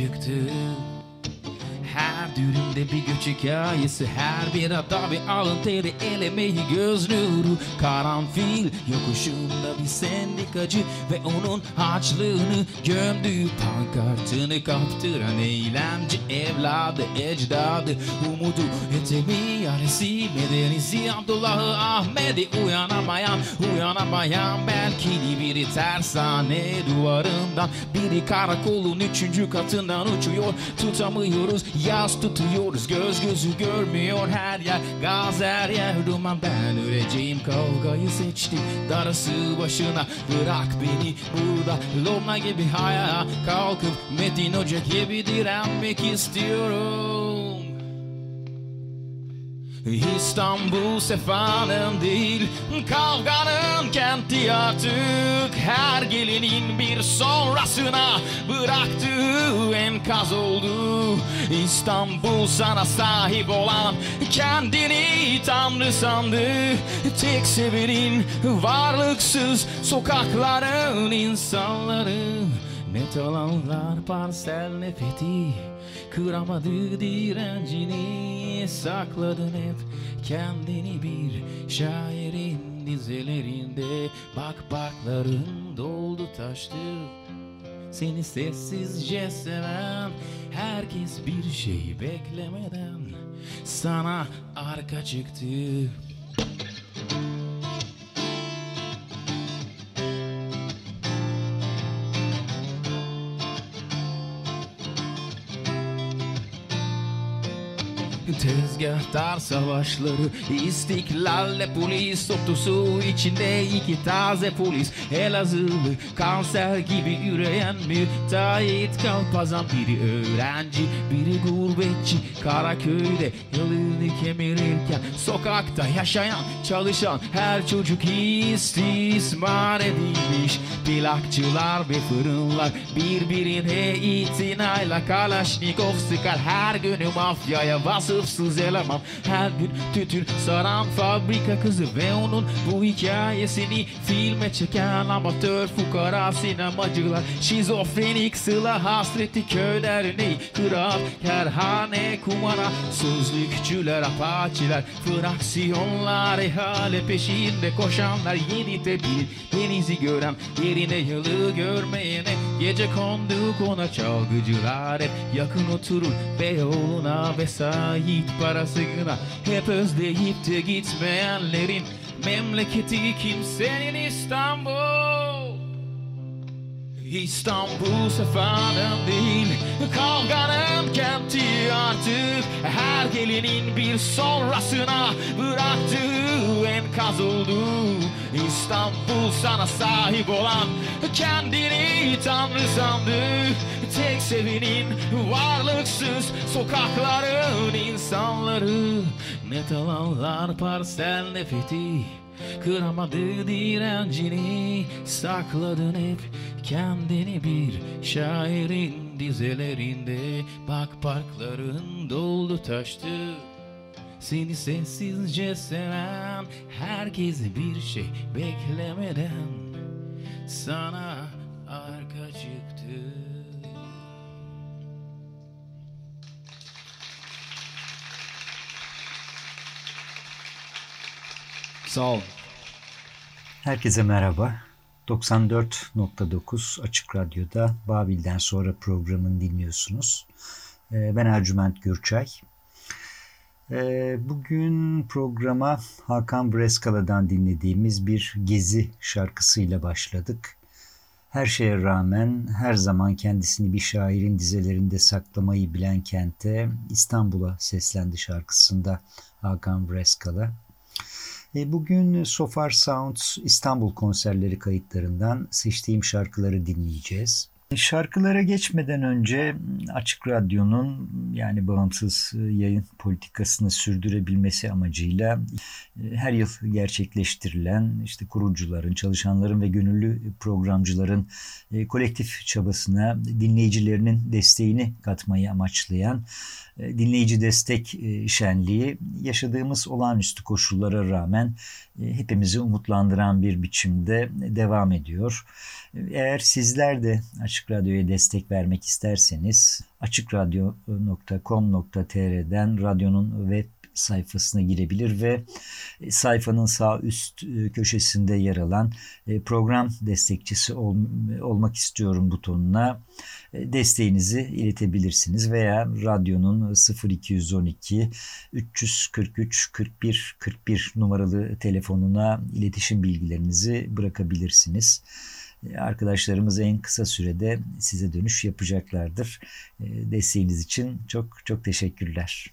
çıktı göç hikayesi Her bir hatta bir alın teri elemeyi göz nuru. Karanfil yokuşunda bir sendikacı Ve onun harçlığını gömdüğü pankartını kaptıran Eğlence evladı ecdadı. Umudu etemi yaresi Medenisi Abdullah'ı Ahmet'i Uyanamayan uyanamayan Belki biri tersane duvarından. Biri karakolun üçüncü katından uçuyor. Tutamıyoruz yaz tutuyoruz Göz gözü görmüyor her yer. Gaz her yer duman Ben öleceğim. Kavgayı seçtim Darısı başına. Bırak beni burada Lomna gibi hayal. Kalkıp Metin Hoca gibi direnmek istiyorum İstanbul sefanın değil Kavganın kenti artık. Her gelinin bir sonrasına Bıraktığı enkaz oldu. İstanbul sana sahip olan Kendini tanrı sandı. Tek sevenin varlıksız Sokakların insanları. Net alanlar parsel nefeti Kıramadı direncini Sakladın hep kendini bir şairin dizelerinde. Bak parkların doldu taştı Seni sessizce seven Herkes bir şey beklemeden Sana arka çıktı Tezgahtar savaşları istiklalle polis Otosu içinde iki taze polis. Elazığlı kanser gibi üreyen müteahhit Kalpazan biri öğrenci biri gurbetçi. Karaköy'de yılını kemirirken Sokakta yaşayan çalışan her çocuk istismar edilmiş. Plakçılar ve fırınlar birbirine itinayla Kalaşnikov sıkar her günü mafyaya vasıfsız eleman Her gün tütün saran fabrika kızı ve onun bu hikayesini filme çeken amatör fukara sinemacılar. Şizofrenik sıla hasreti köy derneği Kral kerhane kumara sözlükçüler apaçiler Fraksiyonlar ihale peşinde koşanlar. Yeni tepki denizi gören yerine yılı görmeyene Gece konduk ona çalgıcılar. Hep yakın oturur Beyoğlu'na vesait parasına. Hep özleyip de gitmeyenlerin Memleketi kimsenin İstanbul İstanbul sefanın değil Kavganın kenti artık. Her gelinin bir sonrasına Bıraktığı enkaz oldu. İstanbul sana sahip olan Kendini tanrı sandı. Tek sevenin varlıksız Sokakların insanları. Net alanlar parsel nefeti Kıramadı direncini Sakladın hep kendini bir şairin dizelerinde Bak parkların doldu taştı Seni sessizce seven Herkese bir şey beklemeden Sana arka çıktı Sağ olun. Herkese merhaba. 94.9 Açık Radyo'da Babil'den sonra programını dinliyorsunuz. Ee, ben Ercüment Gürçay. Ee, bugün programa Hakan Breskala'dan dinlediğimiz bir gezi şarkısıyla başladık. Her şeye rağmen her zaman kendisini bir şairin dizelerinde saklamayı bilen kente İstanbul'a seslendi şarkısında Hakan Breskala. E, bugün Sofar Sounds İstanbul konserleri kayıtlarından seçtiğim şarkıları dinleyeceğiz. Şarkılara geçmeden önce Açık Radyo'nun yani bağımsız yayın politikasını sürdürebilmesi amacıyla e, her yıl gerçekleştirilen işte kurucuların, çalışanların ve gönüllü programcıların e, kolektif çabasına dinleyicilerinin desteğini katmayı amaçlayan e, dinleyici destek şenliği yaşadığımız olağanüstü koşullara rağmen hepimizi umutlandıran bir biçimde devam ediyor. Eğer sizler de Açık Radyo'ya destek vermek isterseniz açıkradyo.com.tr'den radyonun web sayfasına girebilir ve sayfanın sağ üst e, köşesinde yer alan e, program destekçisi ol, olmak istiyorum butonuna e, desteğinizi iletebilirsiniz veya radyonun 0212 343 41 41 numaralı telefonuna iletişim bilgilerinizi bırakabilirsiniz. Arkadaşlarımız en kısa sürede size dönüş yapacaklardır. Desteğiniz için çok çok teşekkürler.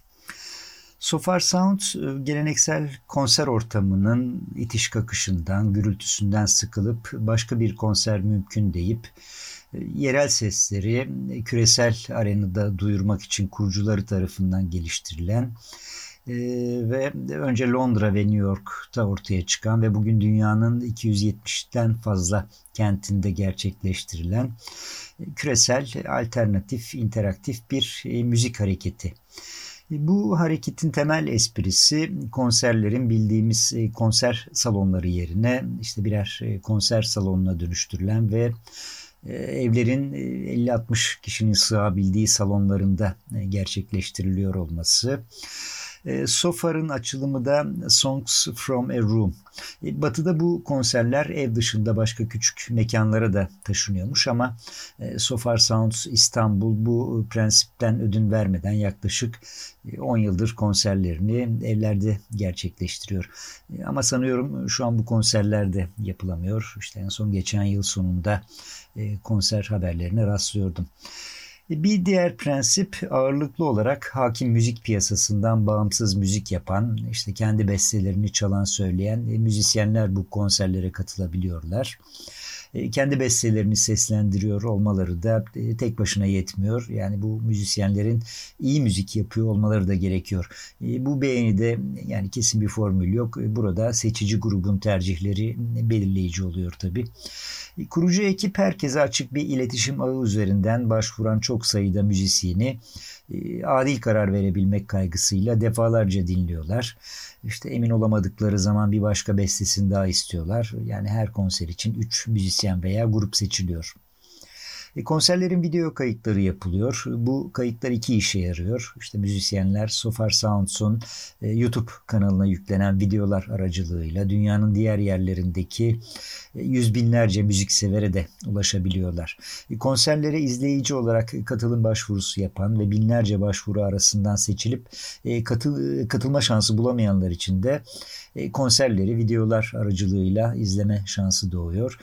Sofar Sound e, geleneksel konser ortamının itiş kakışından, gürültüsünden sıkılıp başka bir konser mümkün deyip e, yerel sesleri e, küresel arenada duyurmak için kurucuları tarafından geliştirilen ve önce Londra ve New York'ta ortaya çıkan ve bugün dünyanın 270'ten fazla kentinde gerçekleştirilen küresel alternatif interaktif bir müzik hareketi. Bu hareketin temel esprisi konserlerin bildiğimiz e, konser salonları yerine işte birer e, konser salonuna dönüştürülen ve e, evlerin 50-60 kişinin sığabildiği salonlarında gerçekleştiriliyor olması. E, Sofar'ın açılımı da Songs from a Room. E, batı'da bu konserler ev dışında başka küçük mekanlara da taşınıyormuş ama e, Sofar Sounds İstanbul bu prensipten ödün vermeden yaklaşık 10 yıldır konserlerini evlerde gerçekleştiriyor. Ama sanıyorum şu an bu konserler de yapılamıyor. İşte en son geçen yıl sonunda konser haberlerine rastlıyordum. Bir diğer prensip ağırlıklı olarak hakim müzik piyasasından bağımsız müzik yapan, işte kendi bestelerini çalan söyleyen müzisyenler bu konserlere katılabiliyorlar. E, kendi bestelerini seslendiriyor olmaları da e, tek başına yetmiyor. Yani bu müzisyenlerin iyi müzik yapıyor olmaları da gerekiyor. Bu beğeni de yani kesin bir formül yok. Burada seçici grubun tercihleri belirleyici oluyor tabii. Kurucu ekip herkese açık bir iletişim ağı üzerinden başvuran çok sayıda müzisyeni e, adil karar verebilmek kaygısıyla defalarca dinliyorlar. İşte emin olamadıkları zaman bir başka bestesini daha istiyorlar. Yani her konser için 3 müzisyen veya grup seçiliyor. E, konserlerin video kayıtları yapılıyor. Bu kayıtlar iki işe yarıyor. İşte müzisyenler Sofar Sounds'un e, YouTube kanalına yüklenen videolar aracılığıyla dünyanın diğer yerlerindeki e, yüz binlerce müziksevere de ulaşabiliyorlar. Konserlere izleyici olarak katılım başvurusu yapan ve binlerce başvuru arasından seçilip katıl, katılma şansı bulamayanlar için de konserleri videolar aracılığıyla izleme şansı doğuyor.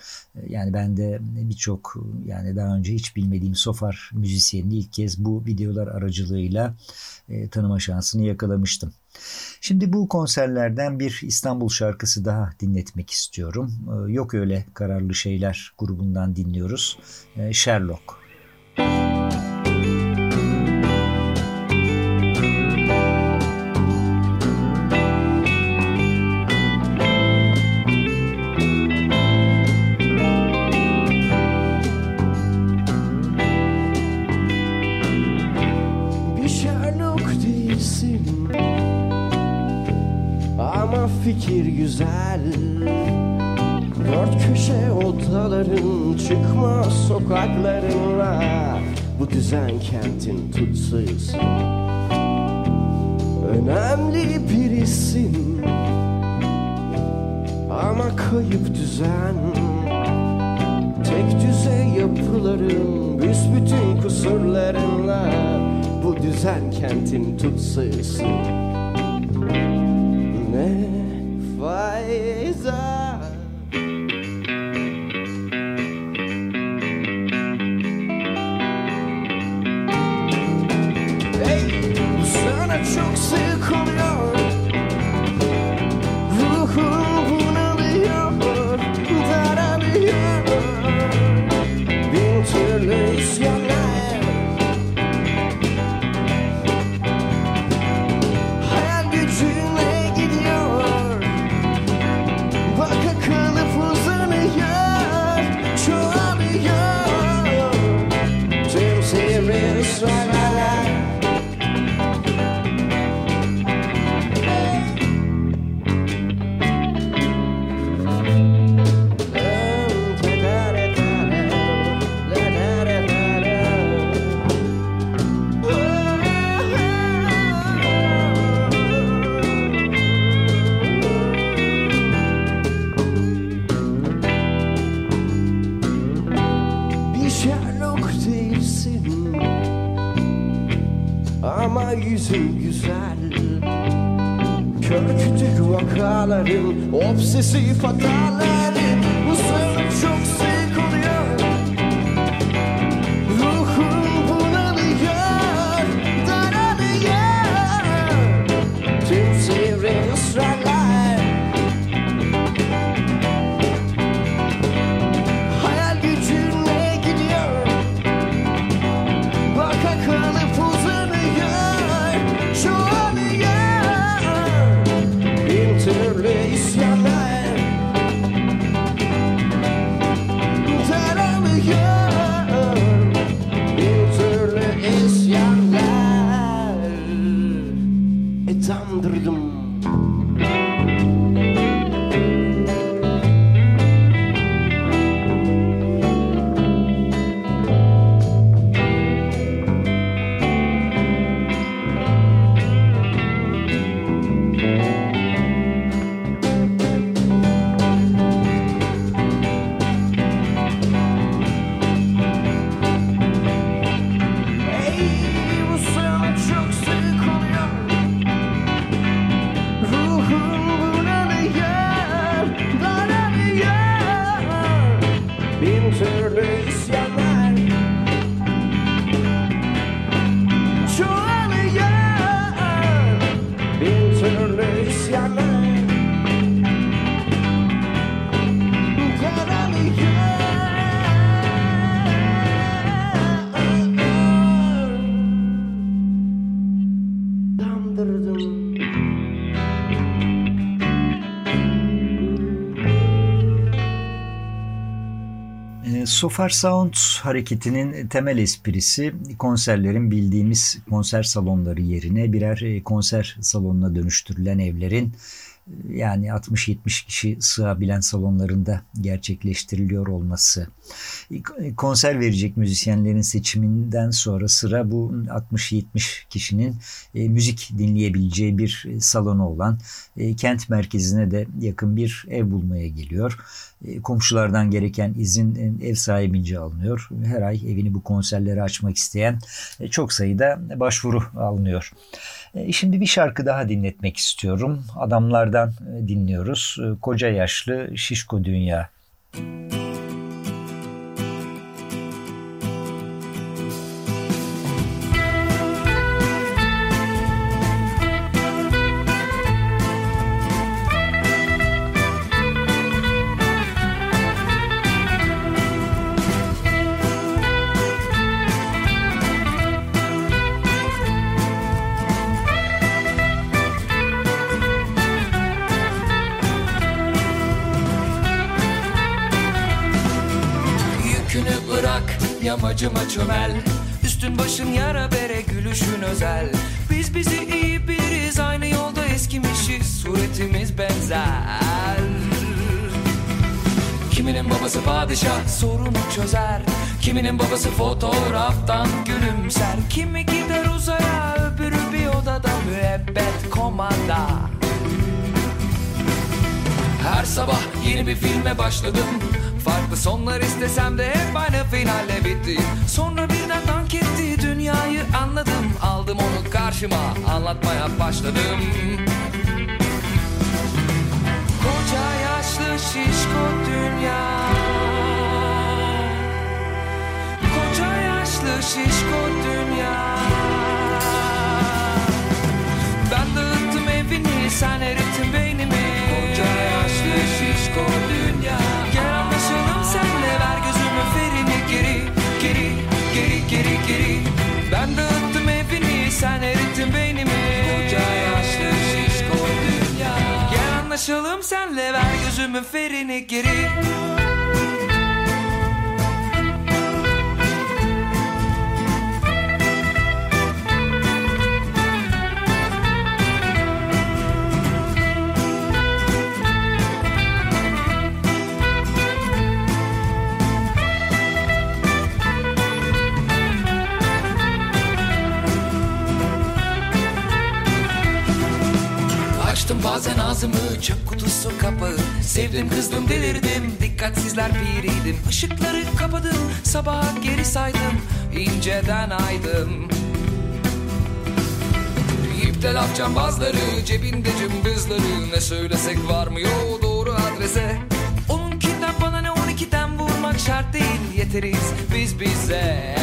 Yani ben de birçok yani daha önce hiç bilmediğim Sofar müzisyenini ilk kez bu videolar aracılığıyla e, tanıma şansını yakalamıştım. Şimdi bu konserlerden bir İstanbul şarkısı daha dinletmek istiyorum. Yok öyle kararlı şeyler grubundan dinliyoruz. Sherlock. Müzik kentin tutsuyuz Önemli birisin. Ama kayıp düzen. Tek düze yapıların Büsbütün kusurlarınla Bu düzen kentin tutsuyusu foto. E, Sofar Sound hareketinin temel esprisi konserlerin bildiğimiz konser salonları yerine birer e, konser salonuna dönüştürülen evlerin yani 60-70 kişi sığabilen salonlarında gerçekleştiriliyor olması. Konser verecek müzisyenlerin seçiminden sonra sıra bu 60-70 kişinin e, müzik dinleyebileceği bir e, salonu olan e, kent merkezine de yakın bir ev bulmaya geliyor. Komşulardan gereken izin ev sahibince alınıyor. Her ay evini bu konserlere açmak isteyen çok sayıda başvuru alınıyor. E, Şimdi bir şarkı daha dinletmek istiyorum. Adamlardan e, dinliyoruz. E, Koca yaşlı şişko dünya. Yükünü bırak yamacıma çömel. Üstün başın yara bere gülüşün özel. Biz bizi iyi biliriz aynı yolda eskimişiz. Suretimiz benzer. Kiminin babası padişah sorunu çözer. Kiminin babası fotoğraftan gülümser. Kimi gider uzaya öbürü bir odada müebbet komanda Her sabah yeni bir filme başladım Farklı sonlar istesem de hep aynı finalle bitti. Sonra birden dank etti dünyayı anladım. Aldım onu karşıma anlatmaya başladım. Koca yaşlı şişko dünya. Koca yaşlı şişko dünya. Ben dağıttım evini sen erittin beynimi. Koca yaşlı şişko dünya senle ver gözümün ferini geri Geri geri geri geri. Ben dağıttım evini sen erittin beynimi. Koca yaşlı şişko dünya. Gel anlaşalım senle ver gözümün ferini geri ağzımı çöp kutusu kapağı Sevdim kızdım delirdim. Dikkatsizler piriydim. Işıkları kapadım. Sabaha geri saydım. İnceden aydım. İpte laf cambazları cebinde cımbızları. Ne söylesek varmıyor doğru adrese. Onunkinden bana ne? On ikiden vurmak şart değil. Yeteriz biz bize.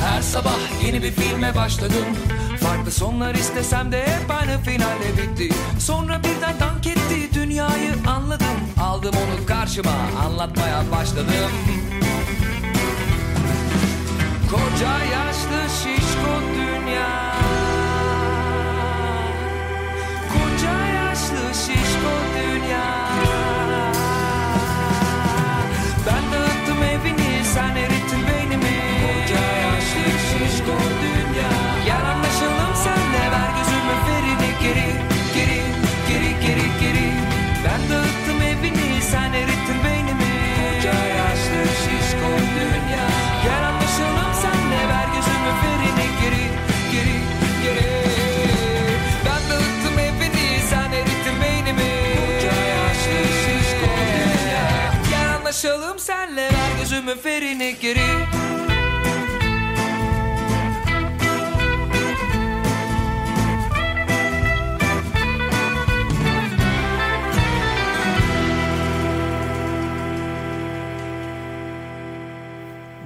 Her sabah yeni bir filme başladım Farklı sonlar istesem de hep aynı finalle bitti. Sonra birden dank etti dünyayı anladım. Aldım onu karşıma anlatmaya başladım. Koca yaşlı şişko dünya. Koca yaşlı şişko dünya Gel anlaşalım senle ver gözümün ferini geri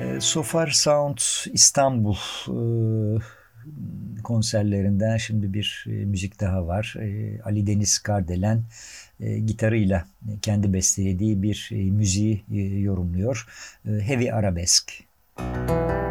E, Sofar Sound İstanbul e, konserlerinden şimdi bir e, müzik daha var. E, Ali Deniz Kardelen e, gitarıyla kendi bestelediği bir e, müziği e, yorumluyor. E, Heavy Arabesk. Programın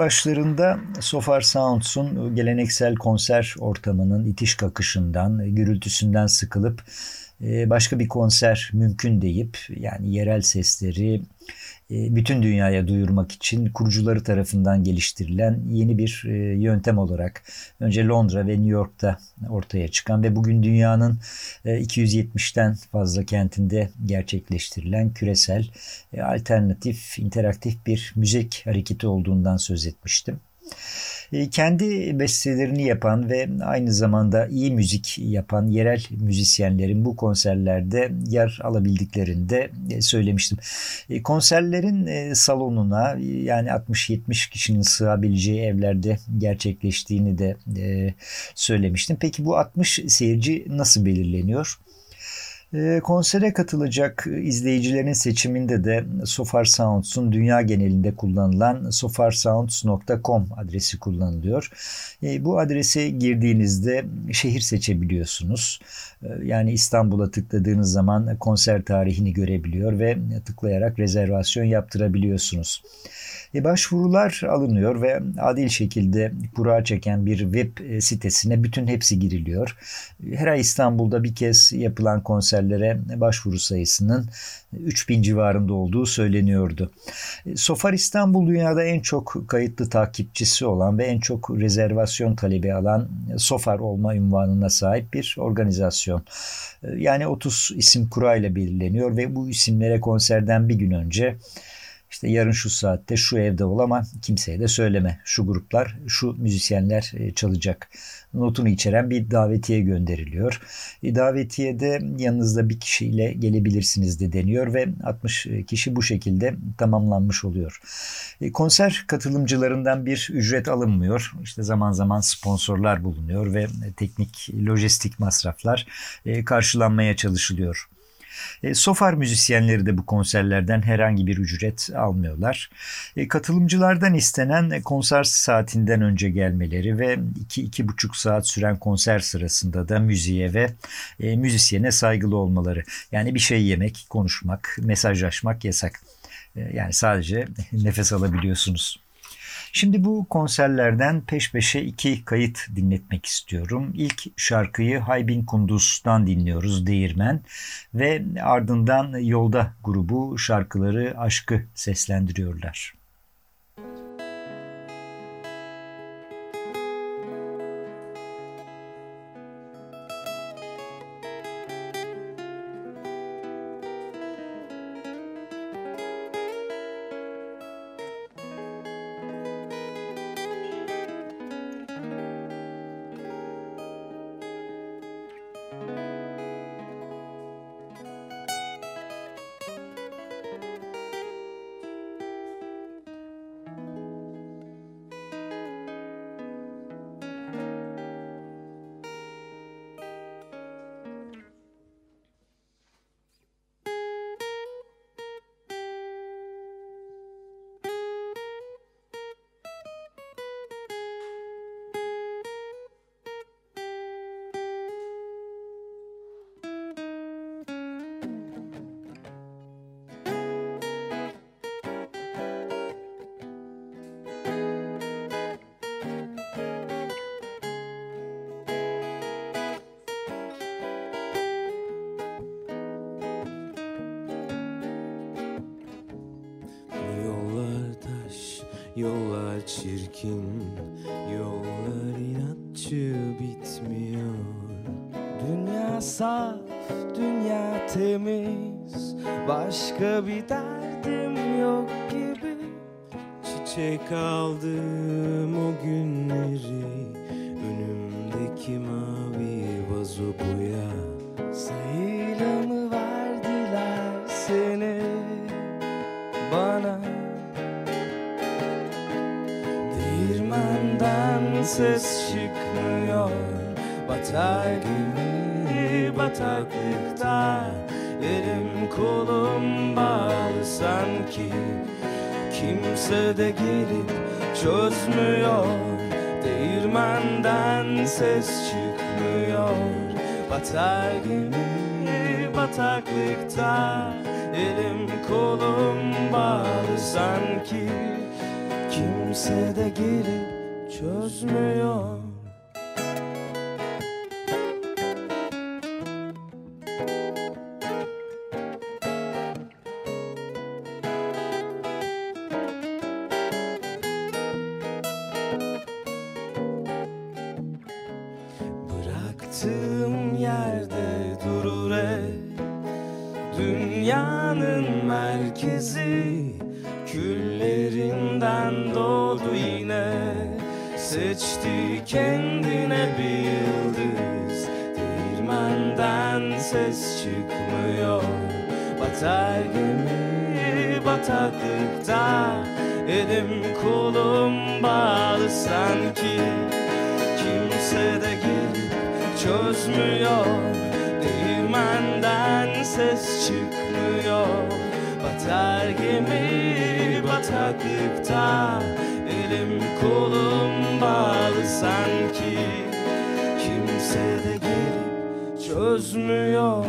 başlarında Sofar Sounds'un geleneksel konser ortamının itiş kakışından, gürültüsünden sıkılıp e, başka bir konser mümkün deyip yani yerel sesleri bütün dünyaya duyurmak için kurucuları tarafından geliştirilen yeni bir e, yöntem olarak önce Londra ve New York'ta ortaya çıkan ve bugün dünyanın 270'ten fazla kentinde gerçekleştirilen küresel alternatif interaktif bir müzik hareketi olduğundan söz etmiştim. E, kendi bestelerini yapan ve aynı zamanda iyi müzik yapan yerel müzisyenlerin bu konserlerde yer alabildiklerini de e, söylemiştim. E, konserlerin salonuna yani 60-70 kişinin sığabileceği evlerde gerçekleştiğini de söylemiştim. Peki bu 60 seyirci nasıl belirleniyor? Ee, konsere katılacak izleyicilerin seçiminde de Sofar Sounds'un dünya genelinde kullanılan sofarsounds.com adresi kullanılıyor. Ee, bu adrese girdiğinizde şehir seçebiliyorsunuz. Ee, yani İstanbul'a tıkladığınız zaman konser tarihini görebiliyor ve tıklayarak rezervasyon yaptırabiliyorsunuz. E, başvurular alınıyor ve adil şekilde kura çeken bir web e, sitesine bütün hepsi giriliyor. Her ay İstanbul'da bir kez yapılan konserlere başvuru sayısının 3000 civarında olduğu söyleniyordu. E, Sofar İstanbul dünyada en çok kayıtlı takipçisi olan ve en çok rezervasyon talebi alan Sofar olma ünvanına sahip bir organizasyon. Yani 30 isim kurayla belirleniyor ve bu isimlere konserden bir gün önce işte yarın şu saatte şu evde ol ama kimseye de söyleme. Şu gruplar, şu müzisyenler e, çalacak. Notunu içeren bir davetiye gönderiliyor. E, davetiyede yanınızda bir kişiyle gelebilirsiniz de deniyor ve 60 kişi bu şekilde tamamlanmış oluyor. E, konser katılımcılarından bir ücret alınmıyor. İşte zaman zaman sponsorlar bulunuyor ve teknik lojistik masraflar karşılanmaya çalışılıyor. E, Sofar müzisyenleri de bu konserlerden herhangi bir ücret almıyorlar. E, katılımcılardan istenen konser saatinden önce gelmeleri ve 2-2,5 saat süren konser sırasında da müziğe ve e, müzisyene saygılı olmaları. Yani bir şey yemek, konuşmak, mesajlaşmak yasak. Yani sadece nefes alabiliyorsunuz. Şimdi bu konserlerden peş peşe iki kayıt dinletmek istiyorum. İlk şarkıyı Haybin Kunduz'dan dinliyoruz Değirmen ve ardından Yolda grubu şarkıları Aşkı seslendiriyorlar. Yollar çirkin, yollar inatçı bitmiyor. Dünya saf, dünya temiz. Başka bir derdim yok gibi. Çiçek aldım o günleri ses çıkmıyor Batar gibi bataklıkta. Elim kolum bağlı sanki. Kimse de gelip çözmüyor. Değirmenden ses çıkmıyor. Batar gibi bataklıkta. Elim kolum bağlı sanki. Kimse de gelip çözmüyor Bıraktığım Seçti kendine bir yıldız Değirmenden ses çıkmıyor. Batar gemi bataklıkta. Elim kolum bağlı sanki. Kimse de gelip çözmüyor. Değirmenden ses çıkmıyor. Batar gemi bataklıkta. Elim kolum bağlı sanki. Kimse de gelip çözmüyor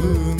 sığın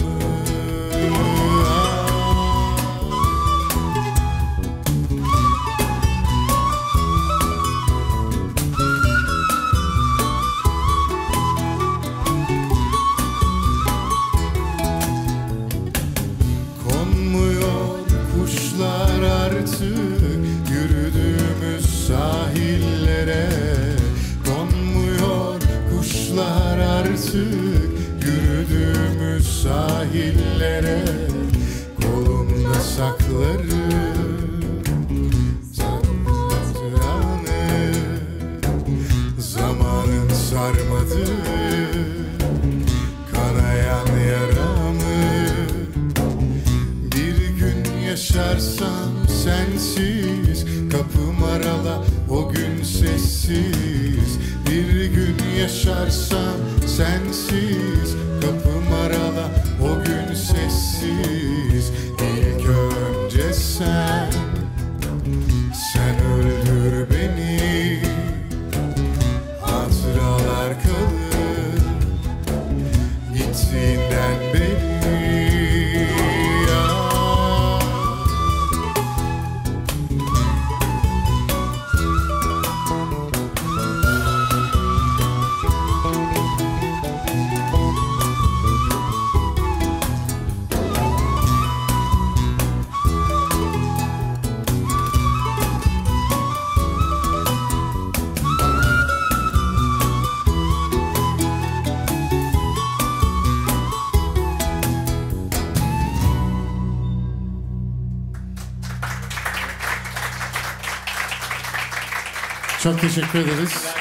Çok teşekkür ederiz.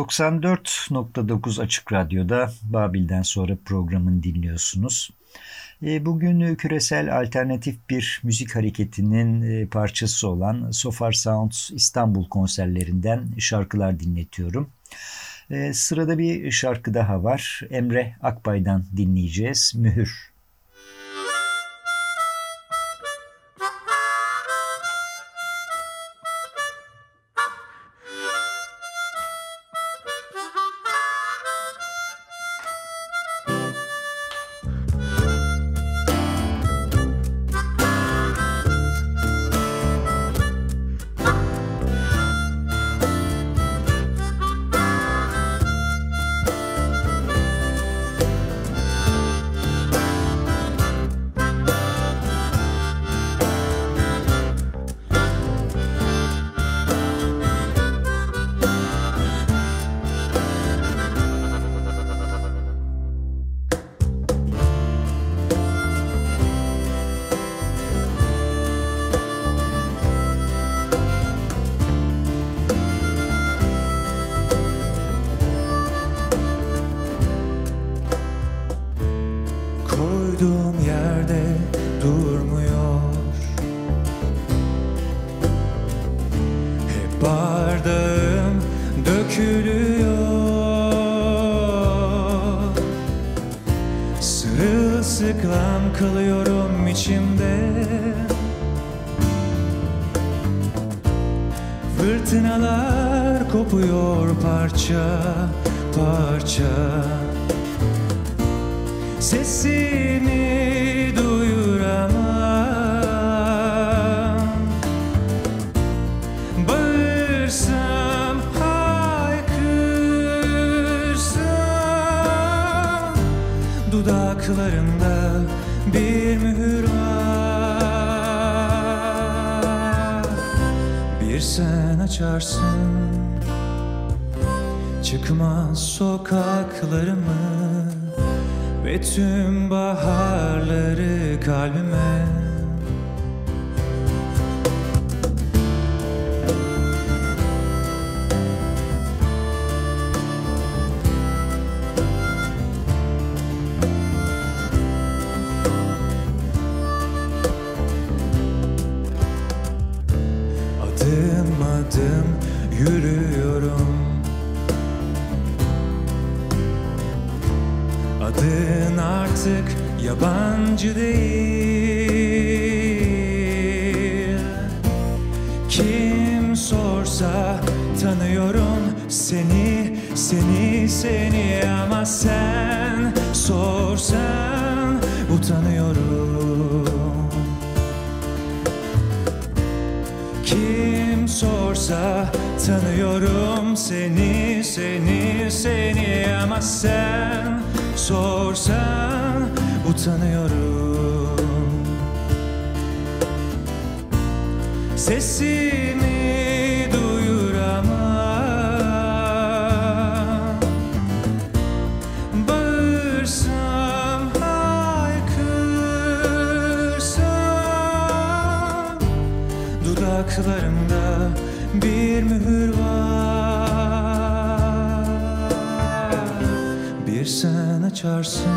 94.9 Açık Radyo'da Babil'den sonra programın dinliyorsunuz. E, bugün küresel alternatif bir müzik hareketinin e, parçası olan Sofar Sounds İstanbul konserlerinden şarkılar dinletiyorum. E, sırada bir şarkı daha var. Emre Akbay'dan dinleyeceğiz. Mühür. Sokaklarımı ve tüm baharları kalbime. Adım adım yürüyorum Adın artık yabancı değil. Kim sorsa tanıyorum seni, seni, seni. Ama sen sorsan utanıyorum. Kim sorsa tanıyorum seni, seni, seni. Ama sen sorsan utanıyorum. Sesimi duyuramam. Bağırsam, haykırsam Dudaklarımda bir mühür açarsın.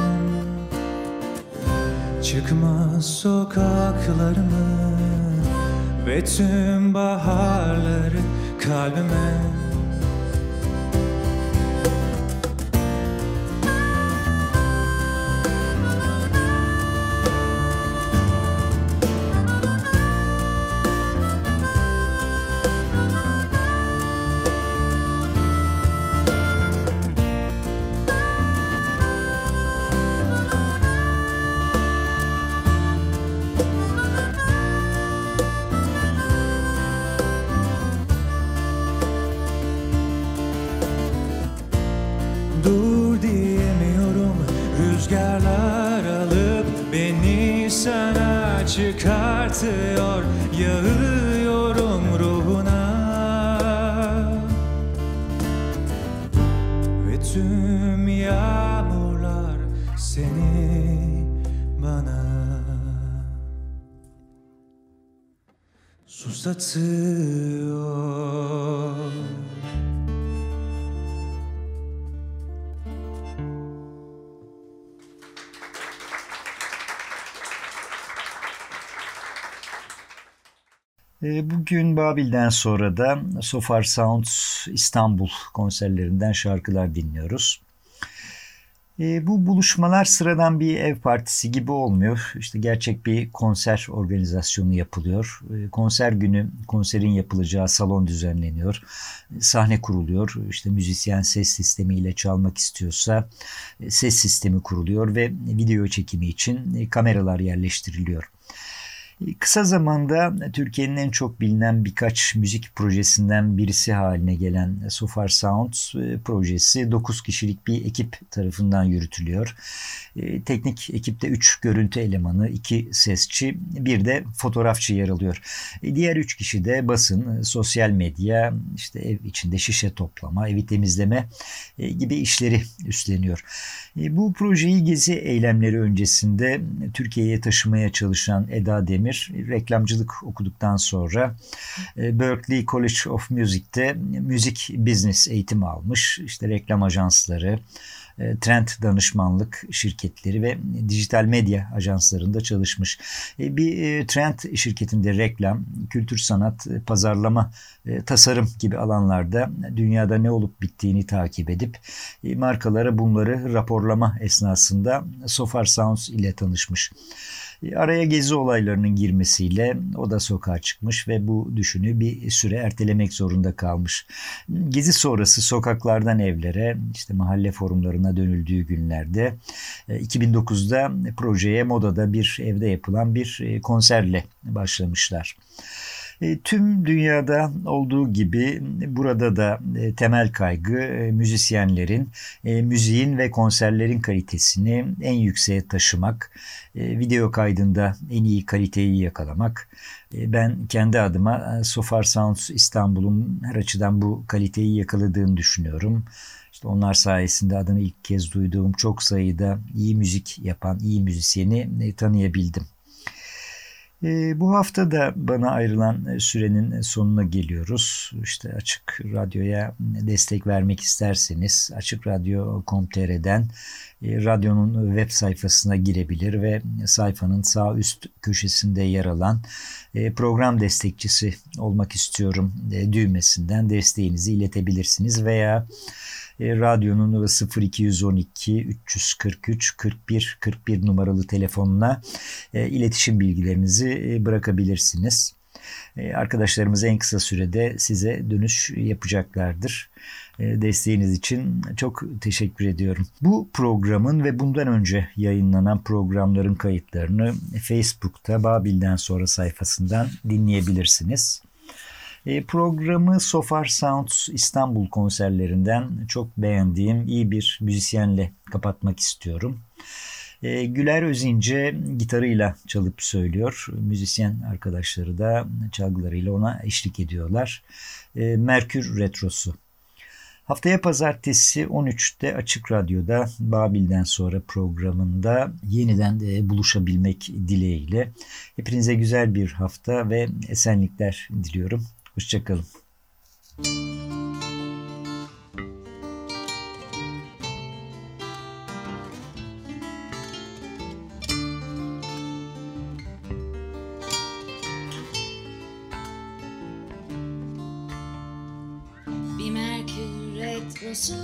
Çıkmaz sokaklarımı Ve tüm baharları kalbime say Bugün Babil'den sonra da So Far Sounds İstanbul konserlerinden şarkılar dinliyoruz. E, bu buluşmalar sıradan bir ev partisi gibi olmuyor. İşte gerçek bir konser organizasyonu yapılıyor. E, konser günü konserin yapılacağı salon düzenleniyor. Sahne kuruluyor. İşte müzisyen ses sistemiyle çalmak istiyorsa e, ses sistemi kuruluyor ve video çekimi için e, kameralar yerleştiriliyor. Kısa zamanda Türkiye'nin en çok bilinen birkaç müzik projesinden birisi haline gelen Sofar Sounds e, projesi 9 kişilik bir ekip tarafından yürütülüyor. E, teknik ekipte 3 görüntü elemanı, 2 sesçi, bir de fotoğrafçı yer alıyor. E, diğer 3 kişi de basın, sosyal medya, işte ev içinde şişe toplama, evi temizleme gibi işleri üstleniyor. Bu projeyi gezi eylemleri öncesinde Türkiye'ye taşımaya çalışan Eda Demir reklamcılık okuduktan sonra Berkeley College of Music'te müzik business eğitimi almış. İşte reklam ajansları, trend danışmanlık şirketleri ve dijital medya ajanslarında çalışmış. Bir trend şirketinde reklam, kültür sanat, pazarlama, tasarım gibi alanlarda dünyada ne olup bittiğini takip edip markalara bunları raporlama esnasında Sofar Sounds ile tanışmış. Araya gezi olaylarının girmesiyle o da sokağa çıkmış ve bu düşünü bir süre ertelemek zorunda kalmış. Gezi sonrası sokaklardan evlere, işte mahalle forumlarına dönüldüğü günlerde 2009'da projeye modada bir evde yapılan bir konserle başlamışlar. E, tüm dünyada olduğu gibi burada da e, temel kaygı e, müzisyenlerin müziğin ve konserlerin kalitesini en yükseğe taşımak, video kaydında en iyi kaliteyi yakalamak. Ben kendi adıma Sofar Sounds İstanbul'un her açıdan bu kaliteyi yakaladığını düşünüyorum. İşte onlar sayesinde adını ilk kez duyduğum çok sayıda iyi müzik yapan iyi müzisyeni tanıyabildim. E, bu hafta da bana ayrılan e, sürenin sonuna geliyoruz. İşte Açık Radyo'ya destek vermek isterseniz açıkradyo.com.tr'den e, radyonun web sayfasına girebilir ve sayfanın sağ üst köşesinde yer alan e, program destekçisi olmak istiyorum e, düğmesinden desteğinizi iletebilirsiniz veya e, radyonun 0212 343 41 41 numaralı telefonuna e, iletişim bilgilerinizi e, bırakabilirsiniz. E, arkadaşlarımız en kısa sürede size dönüş yapacaklardır. E, desteğiniz için çok teşekkür ediyorum. Bu programın ve bundan önce yayınlanan programların kayıtlarını Facebook'ta Babil'den sonra sayfasından dinleyebilirsiniz. E, programı Sofar Sounds İstanbul konserlerinden çok beğendiğim iyi bir müzisyenle kapatmak istiyorum. E, Güler Özince gitarıyla çalıp söylüyor. Müzisyen arkadaşları da çalgılarıyla ona eşlik ediyorlar. E, Merkür Retrosu. Haftaya pazartesi 13'te Açık Radyo'da Babil'den sonra programında yeniden de buluşabilmek dileğiyle. Hepinize güzel bir hafta ve esenlikler diliyorum. Hoşçakalın. Bir Merkür retrosu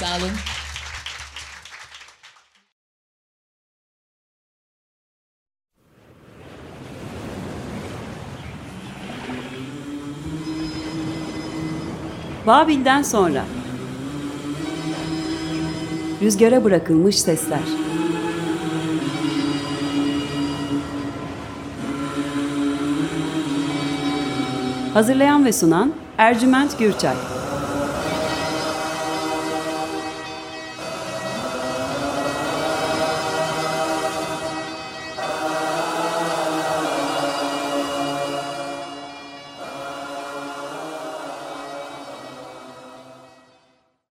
Sağ olun. Babil'den sonra. Rüzgara bırakılmış sesler. Hazırlayan ve sunan Ercüment Gürçay.